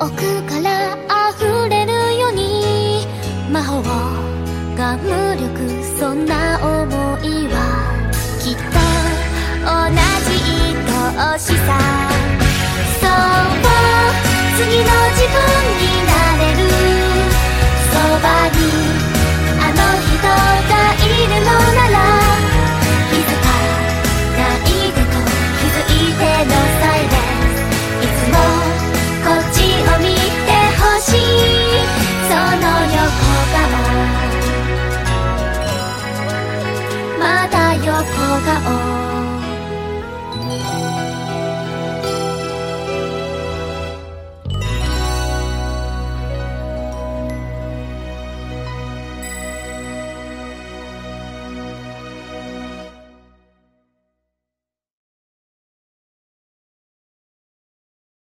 奥から溢れるように。魔法が無力そんな思いは。顔